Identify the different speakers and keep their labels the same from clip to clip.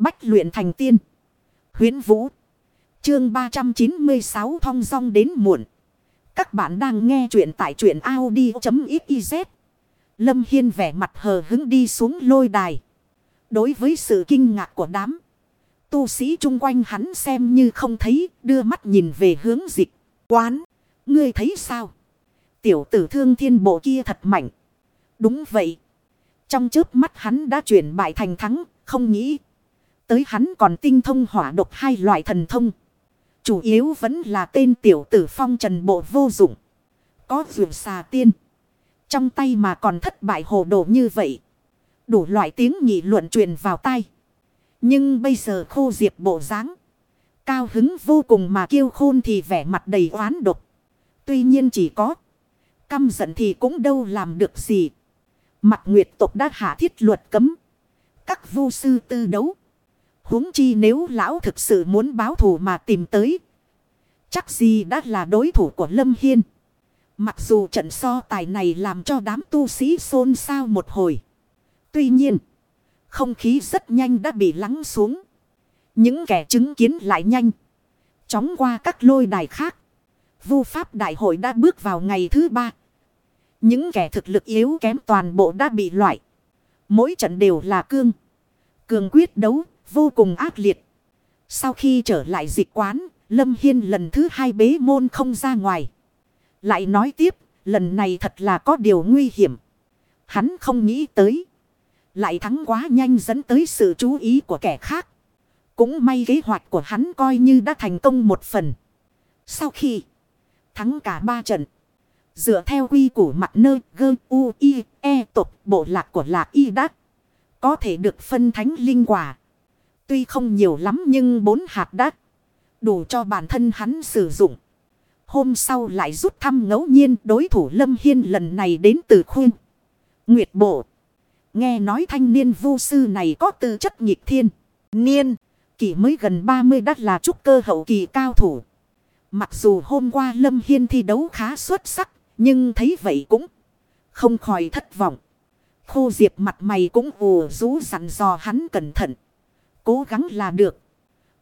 Speaker 1: Bách luyện thành tiên. Huyến Vũ. Chương 396 thong dong đến muộn. Các bạn đang nghe truyện tại truyện Audi.xyz. Lâm Hiên vẻ mặt hờ hứng đi xuống lôi đài. Đối với sự kinh ngạc của đám. Tu sĩ chung quanh hắn xem như không thấy. Đưa mắt nhìn về hướng dịch. Quán. Ngươi thấy sao? Tiểu tử thương thiên bộ kia thật mạnh. Đúng vậy. Trong trước mắt hắn đã chuyển bại thành thắng. Không nghĩ. Tới hắn còn tinh thông hỏa độc hai loại thần thông. Chủ yếu vẫn là tên tiểu tử phong trần bộ vô dụng. Có vượt xà tiên. Trong tay mà còn thất bại hồ đồ như vậy. Đủ loại tiếng nghị luận truyền vào tay. Nhưng bây giờ khô diệp bộ dáng Cao hứng vô cùng mà kêu khôn thì vẻ mặt đầy oán độc. Tuy nhiên chỉ có. Căm giận thì cũng đâu làm được gì. Mặt nguyệt tộc đã hạ thiết luật cấm. Các vu sư tư đấu huống chi nếu lão thực sự muốn báo thù mà tìm tới. Chắc gì đã là đối thủ của Lâm Hiên. Mặc dù trận so tài này làm cho đám tu sĩ xôn xao một hồi. Tuy nhiên, không khí rất nhanh đã bị lắng xuống. Những kẻ chứng kiến lại nhanh. Chóng qua các lôi đài khác. Vu pháp đại hội đã bước vào ngày thứ ba. Những kẻ thực lực yếu kém toàn bộ đã bị loại. Mỗi trận đều là cương. Cường quyết đấu vô cùng ác liệt. Sau khi trở lại dịch quán, Lâm Hiên lần thứ hai bế môn không ra ngoài. Lại nói tiếp, lần này thật là có điều nguy hiểm. Hắn không nghĩ tới. Lại thắng quá nhanh dẫn tới sự chú ý của kẻ khác. Cũng may kế hoạch của hắn coi như đã thành công một phần. Sau khi thắng cả ba trận. Dựa theo quy củ mặt nơi gơ u i e tộc bộ lạc của lạc y đắc. Có thể được phân thánh linh quả. Tuy không nhiều lắm nhưng bốn hạt đắt. Đủ cho bản thân hắn sử dụng. Hôm sau lại rút thăm ngẫu nhiên đối thủ Lâm Hiên lần này đến từ khuyên. Nguyệt Bộ. Nghe nói thanh niên vô sư này có tư chất nghịch thiên. Niên. kỷ mới gần 30 đắt là trúc cơ hậu kỳ cao thủ. Mặc dù hôm qua Lâm Hiên thi đấu khá xuất sắc. Nhưng thấy vậy cũng không khỏi thất vọng. Khô diệp mặt mày cũng ồ rú dặn dò hắn cẩn thận cố gắng là được.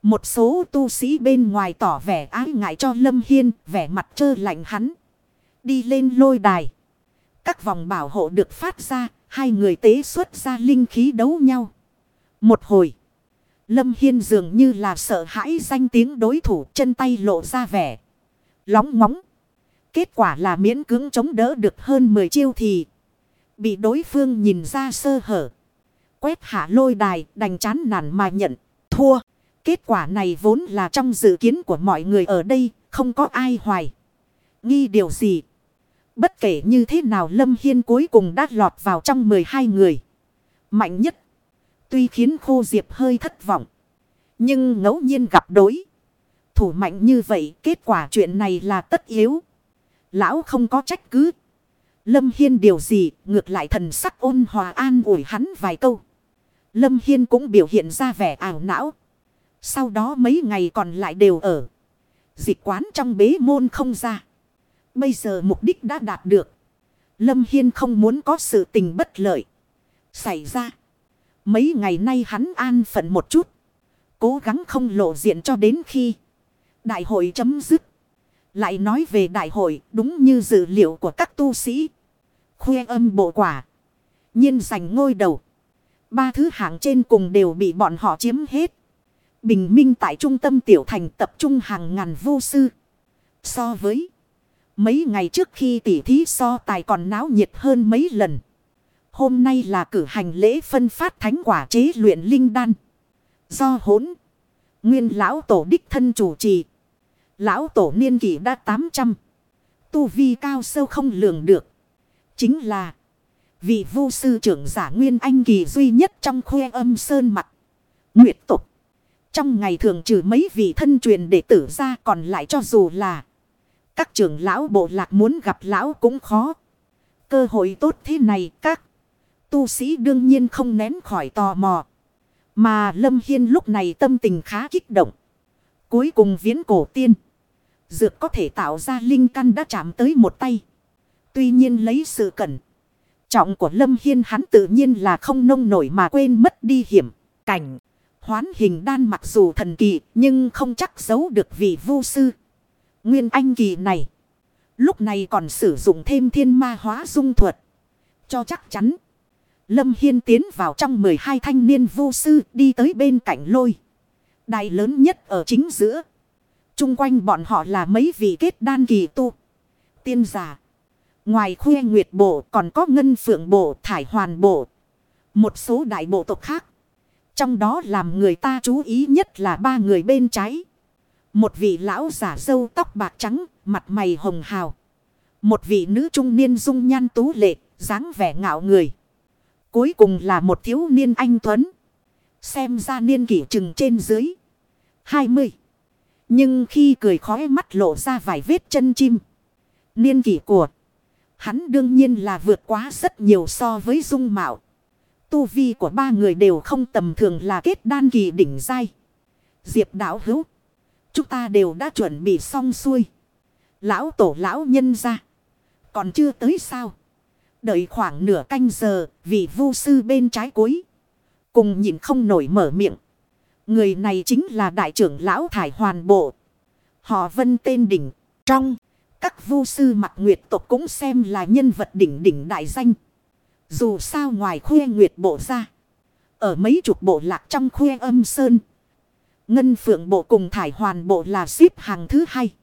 Speaker 1: Một số tu sĩ bên ngoài tỏ vẻ ái ngại cho Lâm Hiên, vẻ mặt trơ lạnh hắn. Đi lên lôi đài. Các vòng bảo hộ được phát ra, hai người tế xuất ra linh khí đấu nhau. Một hồi, Lâm Hiên dường như là sợ hãi danh tiếng đối thủ chân tay lộ ra vẻ. Lóng ngóng. Kết quả là miễn cưỡng chống đỡ được hơn 10 chiêu thì bị đối phương nhìn ra sơ hở. Quét hạ lôi đài, đành chán nản mà nhận. Thua. Kết quả này vốn là trong dự kiến của mọi người ở đây. Không có ai hoài. Nghi điều gì. Bất kể như thế nào Lâm Hiên cuối cùng đã lọt vào trong 12 người. Mạnh nhất. Tuy khiến khô diệp hơi thất vọng. Nhưng ngẫu nhiên gặp đối. Thủ mạnh như vậy, kết quả chuyện này là tất yếu. Lão không có trách cứ. Lâm Hiên điều gì, ngược lại thần sắc ôn hòa an ủi hắn vài câu. Lâm Hiên cũng biểu hiện ra vẻ ảo não. Sau đó mấy ngày còn lại đều ở. Dịch quán trong bế môn không ra. Bây giờ mục đích đã đạt được. Lâm Hiên không muốn có sự tình bất lợi. Xảy ra. Mấy ngày nay hắn an phận một chút. Cố gắng không lộ diện cho đến khi. Đại hội chấm dứt. Lại nói về đại hội, đúng như dữ liệu của các tu sĩ. Khuê âm bộ quả. nhiên giành ngôi đầu. Ba thứ hạng trên cùng đều bị bọn họ chiếm hết. Bình minh tại trung tâm tiểu thành tập trung hàng ngàn vô sư. So với mấy ngày trước khi tỉ thí so tài còn náo nhiệt hơn mấy lần. Hôm nay là cử hành lễ phân phát thánh quả chế luyện linh đan. Do hỗn. Nguyên lão tổ đích thân chủ trì. Lão tổ niên kỷ đã 800. Tu vi cao sâu không lường được. Chính là. Vị vu sư trưởng giả nguyên anh kỳ duy nhất trong khuê âm sơn mặt. Nguyệt tục. Trong ngày thường trừ mấy vị thân truyền đệ tử ra còn lại cho dù là. Các trưởng lão bộ lạc muốn gặp lão cũng khó. Cơ hội tốt thế này các tu sĩ đương nhiên không nén khỏi tò mò. Mà Lâm Hiên lúc này tâm tình khá kích động. Cuối cùng viễn cổ tiên. Dược có thể tạo ra linh căn đã chạm tới một tay. Tuy nhiên lấy sự cẩn trọng của Lâm Hiên hắn tự nhiên là không nông nổi mà quên mất đi hiểm, cảnh. Hoán hình đan mặc dù thần kỳ nhưng không chắc giấu được vị vu sư. Nguyên anh kỳ này. Lúc này còn sử dụng thêm thiên ma hóa dung thuật. Cho chắc chắn. Lâm Hiên tiến vào trong 12 thanh niên vu sư đi tới bên cạnh lôi. Đài lớn nhất ở chính giữa. Trung quanh bọn họ là mấy vị kết đan kỳ tu. Tiên giả. Ngoài khuê nguyệt bộ còn có ngân phượng bộ, thải hoàn bộ. Một số đại bộ tộc khác. Trong đó làm người ta chú ý nhất là ba người bên trái. Một vị lão giả dâu tóc bạc trắng, mặt mày hồng hào. Một vị nữ trung niên dung nhan tú lệ, dáng vẻ ngạo người. Cuối cùng là một thiếu niên anh Tuấn. Xem ra niên kỷ chừng trên dưới. 20. Nhưng khi cười khói mắt lộ ra vài vết chân chim. Niên kỷ của hắn đương nhiên là vượt quá rất nhiều so với dung mạo. Tu vi của ba người đều không tầm thường là kết đan kỳ đỉnh dai. Diệp đạo hữu. Chúng ta đều đã chuẩn bị xong xuôi. Lão tổ lão nhân ra. Còn chưa tới sao. Đợi khoảng nửa canh giờ, vị vu sư bên trái cuối. Cùng nhìn không nổi mở miệng. Người này chính là đại trưởng lão thải hoàn bộ. Họ vân tên đỉnh. Trong, các vu sư mặt nguyệt tộc cũng xem là nhân vật đỉnh đỉnh đại danh. Dù sao ngoài khuê nguyệt bộ ra. Ở mấy chục bộ lạc trong khuê âm sơn. Ngân phượng bộ cùng thải hoàn bộ là xếp hàng thứ hai.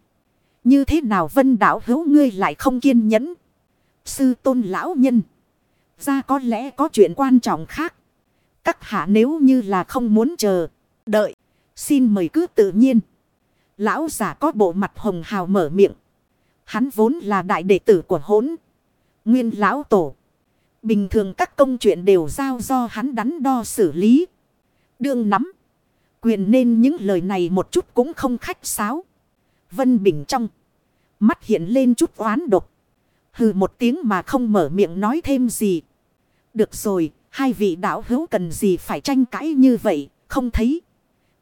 Speaker 1: Như thế nào vân đảo hữu ngươi lại không kiên nhẫn. Sư tôn lão nhân. Ra có lẽ có chuyện quan trọng khác. Các hạ nếu như là không muốn chờ. Đợi. Xin mời cứ tự nhiên. Lão giả có bộ mặt hồng hào mở miệng. Hắn vốn là đại đệ tử của hốn. Nguyên lão tổ. Bình thường các công chuyện đều giao do hắn đắn đo xử lý. Đương nắm. Quyền nên những lời này một chút cũng không khách sáo. Vân Bình trong. Mắt hiện lên chút oán độc. Hừ một tiếng mà không mở miệng nói thêm gì. Được rồi, hai vị đạo hữu cần gì phải tranh cãi như vậy, không thấy.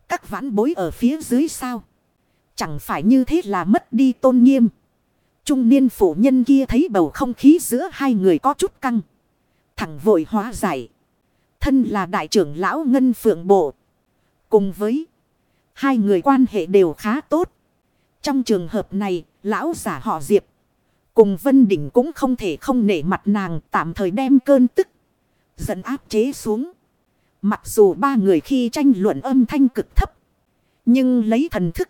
Speaker 1: Các vãn bối ở phía dưới sao. Chẳng phải như thế là mất đi tôn nghiêm. Trung niên phụ nhân kia thấy bầu không khí giữa hai người có chút căng. Thẳng vội hóa giải. Thân là đại trưởng lão Ngân Phượng Bộ. Cùng với hai người quan hệ đều khá tốt. Trong trường hợp này, lão giả họ Diệp. Cùng Vân Đỉnh cũng không thể không nể mặt nàng tạm thời đem cơn tức. Dẫn áp chế xuống. Mặc dù ba người khi tranh luận âm thanh cực thấp. Nhưng lấy thần thức.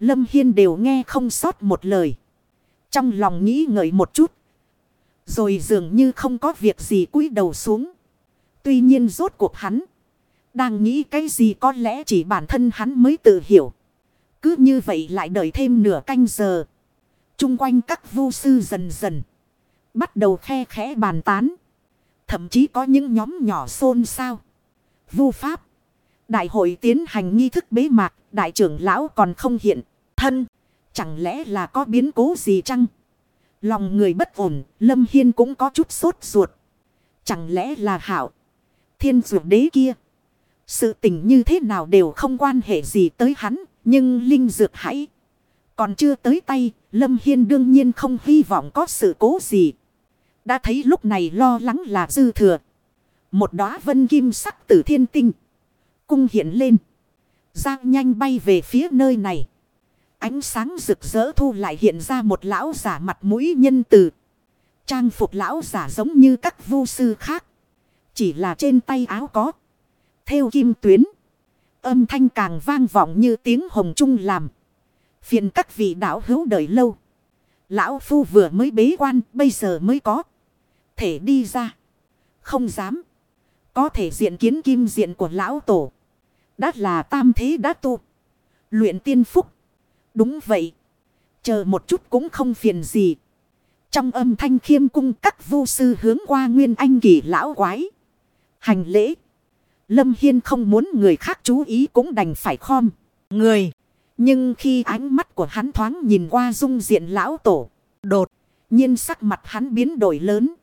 Speaker 1: Lâm Hiên đều nghe không sót một lời. Trong lòng nghĩ ngợi một chút. Rồi dường như không có việc gì cúi đầu xuống. Tuy nhiên rốt cuộc hắn. Đang nghĩ cái gì có lẽ chỉ bản thân hắn mới tự hiểu. Cứ như vậy lại đợi thêm nửa canh giờ. Trung quanh các vu sư dần dần. Bắt đầu khe khẽ bàn tán. Thậm chí có những nhóm nhỏ xôn xao. Vu pháp. Đại hội tiến hành nghi thức bế mạc. Đại trưởng lão còn không hiện. Thân. Chẳng lẽ là có biến cố gì chăng? Lòng người bất ổn. Lâm Hiên cũng có chút sốt ruột. Chẳng lẽ là hảo. Thiên ruột đế kia. Sự tình như thế nào đều không quan hệ gì tới hắn. Nhưng Linh Dược hãy. Còn chưa tới tay. Lâm Hiên đương nhiên không hy vọng có sự cố gì. Đã thấy lúc này lo lắng là dư thừa. Một đóa vân kim sắc tử thiên tinh. Cung hiện lên. Giang nhanh bay về phía nơi này. Ánh sáng rực rỡ thu lại hiện ra một lão giả mặt mũi nhân từ. Trang phục lão giả giống như các vu sư khác. Chỉ là trên tay áo có. Theo kim tuyến. Âm thanh càng vang vọng như tiếng hồng trung làm. Phiền các vị đạo hữu đợi lâu. Lão phu vừa mới bế quan, bây giờ mới có. Thể đi ra. Không dám. Có thể diện kiến kim diện của lão tổ. Đắt là tam thế đã tu. Luyện tiên phúc. Đúng vậy. Chờ một chút cũng không phiền gì. Trong âm thanh khiêm cung các vu sư hướng qua nguyên anh kỳ lão quái. Hành lễ. Lâm Hiên không muốn người khác chú ý cũng đành phải khom. Người. Nhưng khi ánh mắt của hắn thoáng nhìn qua dung diện lão tổ. Đột nhiên sắc mặt hắn biến đổi lớn.